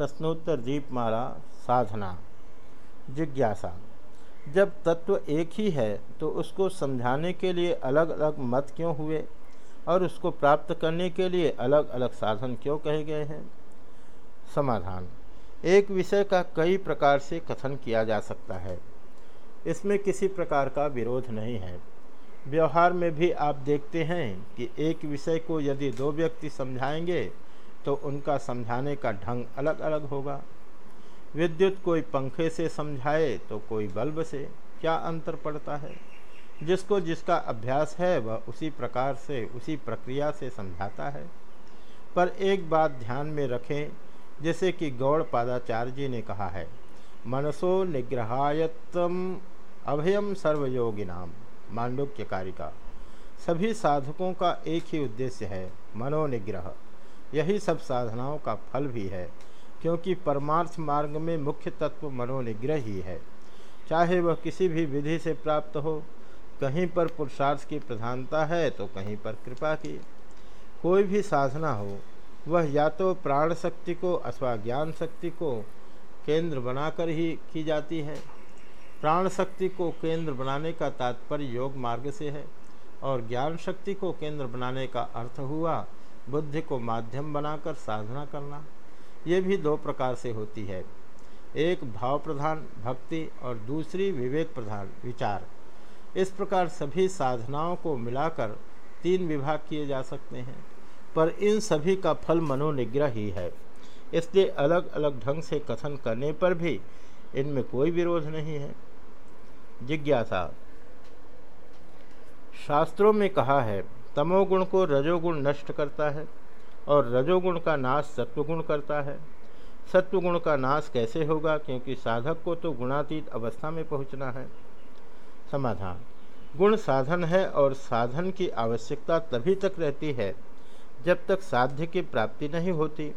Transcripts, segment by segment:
प्रश्नोत्तर दीपमाला साधना, जिज्ञासा। जब तत्व एक ही है तो उसको समझाने के लिए अलग अलग मत क्यों हुए? और उसको प्राप्त करने के लिए अलग अलग साधन क्यों कहे गए हैं? समाधान। एक विषय का कई प्रकार से कथन किया जा सकता है। इसमें किसी प्रकार का विरोध नहीं है। व्यवहार में भी आप देखते हैं कि एक विषय को यदि दो व्यक्ति समझाएँगे तो उनका समझाने का ढंग अलग अलग होगा। विद्युत कोई पंखे से समझाए तो कोई बल्ब से, क्या अंतर पड़ता है? जिसको जिसका अभ्यास है, वह उसी प्रकार से, उसी प्रक्रिया से समझाता है। पर एक बात ध्यान में रखें, जैसे कि गौड़ पादाचार्य जी ने कहा है, मनसो निग्रहायतम अभयम सर्वयोगिनाम मांडुक्य कारिका सभी साधकों का एक ही उद्देश्य है, मनोनिग्रह। यही सब साधनाओं का फल भी है, क्योंकि परमार्थ मार्ग में मुख्य तत्व मनोनिग्रह ही। है चाहे वह किसी भी विधि से प्राप्त हो, कहीं पर पुरुषार्थ की प्रधानता है तो कहीं पर कृपा की। कोई भी साधना हो, वह या तो प्राण शक्ति को अथवा ज्ञान शक्ति को केंद्र बनाकर ही की जाती है। प्राण शक्ति को केंद्र बनाने का तात्पर्य योग मार्ग से है, और ज्ञान शक्ति को केंद्र बनाने का अर्थ हुआ बुद्धि को माध्यम बनाकर साधना करना, ये भी दो प्रकार से होती है। एक भाव प्रधान भक्ति और दूसरी विवेक प्रधान विचार। इस प्रकार सभी साधनाओं को मिलाकर तीन विभाग किए जा सकते हैं, पर इन सभी का फल मनोनिग्रह ही। है इसलिए अलग अलग ढंग से कथन करने पर भी इनमें कोई विरोध नहीं है। जिज्ञासा। शास्त्रों में कहा है तमोगुण को रजोगुण नष्ट करता है और रजोगुण का नाश सत्वगुण करता है। सत्वगुण का नाश कैसे होगा? क्योंकि साधक को तो गुणातीत अवस्था में पहुँचना है। समाधान। गुण साधन है और साधन की आवश्यकता तभी तक रहती है जब तक साध्य की प्राप्ति नहीं होती।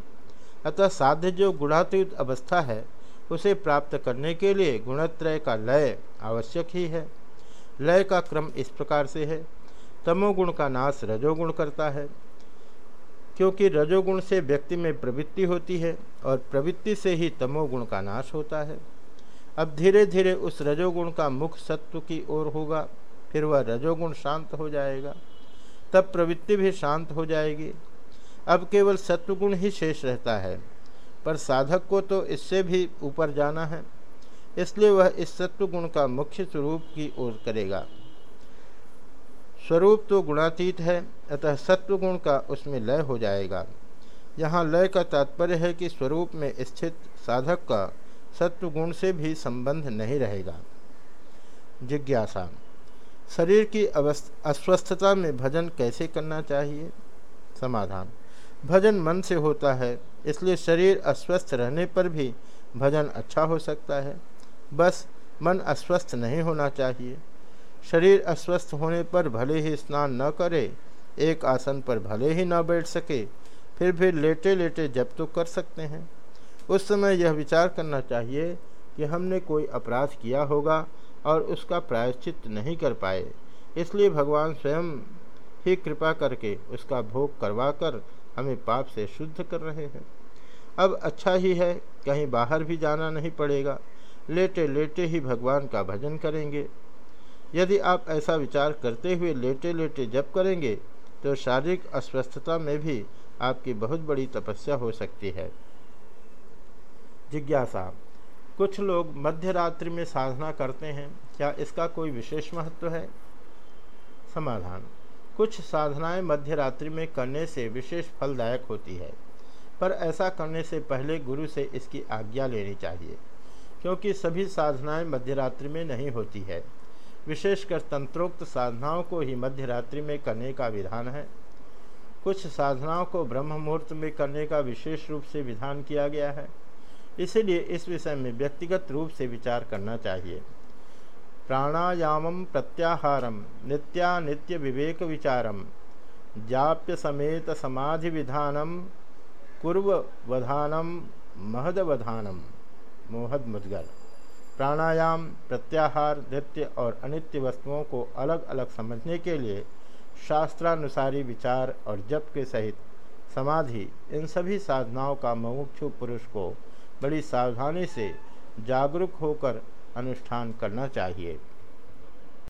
अतः साध्य जो गुणातीत अवस्था है, उसे प्राप्त करने के लिए गुणत्रय का लय आवश्यक ही है। लय का क्रम इस प्रकार से है। तमोगुण का नाश रजोगुण करता है, क्योंकि रजोगुण से व्यक्ति में प्रवृत्ति होती है और प्रवृत्ति से ही तमोगुण का नाश होता है। अब धीरे धीरे उस रजोगुण का मुख सत्व की ओर होगा, फिर वह रजोगुण शांत हो जाएगा, तब प्रवृत्ति भी शांत हो जाएगी। अब केवल सत्वगुण ही शेष रहता है, पर साधक को तो इससे भी ऊपर जाना है, इसलिए वह इस सत्वगुण का मुख्य स्वरूप की ओर करेगा। स्वरूप तो गुणातीत है, अतः सत्वगुण का उसमें लय हो जाएगा। यहाँ लय का तात्पर्य है कि स्वरूप में स्थित साधक का सत्वगुण से भी संबंध नहीं रहेगा। जिज्ञासा, शरीर की अस्वस्थता में भजन कैसे करना चाहिए? समाधान, भजन मन से होता है, इसलिए शरीर अस्वस्थ रहने पर भी भजन अच्छा हो सकता है। बस मन अस्वस्थ नहीं होना चाहिए। शरीर अस्वस्थ होने पर भले ही स्नान न करे, एक आसन पर भले ही न बैठ सके, फिर भी लेटे लेटे जब तो कर सकते हैं। उस समय यह विचार करना चाहिए कि हमने कोई अपराध किया होगा और उसका प्रायश्चित नहीं कर पाए। इसलिए भगवान स्वयं ही कृपा करके उसका भोग करवाकर हमें पाप से शुद्ध कर रहे हैं। अब अच्छा ही है, कहीं बाहर भी जाना नहीं पड़ेगा। लेटे लेटे ही भगवान का भजन करेंगे। यदि आप ऐसा विचार करते हुए लेटे लेटे जप करेंगे तो शारीरिक अस्वस्थता में भी आपकी बहुत बड़ी तपस्या हो सकती है। जिज्ञासा। कुछ लोग मध्य रात्रि में साधना करते हैं। क्या इसका कोई विशेष महत्व है? समाधान। कुछ साधनाएँ मध्य रात्रि में करने से विशेष फलदायक होती है, पर ऐसा करने से पहले गुरु से इसकी आज्ञा लेनी चाहिए, क्योंकि सभी साधनाएँ मध्य रात्रि में नहीं होती है। विशेषकर तंत्रोक्त साधनाओं को ही मध्य रात्रि में करने का विधान है। कुछ साधनाओं को ब्रह्म मुहूर्त में करने का विशेष रूप से विधान किया गया है। इसीलिए इस विषय में व्यक्तिगत रूप से विचार करना चाहिए। प्राणायामम प्रत्याहारम नित्यानित्य विवेक विचारम जाप्य समेत समाधि विधानम कुर्वधानम महदवधानम मोहद मुदगर प्राणायाम, प्रत्याहार, नृत्य और अनित्य वस्तुओं को अलग अलग समझने के लिए शास्त्रानुसारी विचार और जप के सहित समाधि, इन सभी साधनाओं का मुमुक्षु पुरुष को बड़ी सावधानी से जागरूक होकर अनुष्ठान करना चाहिए।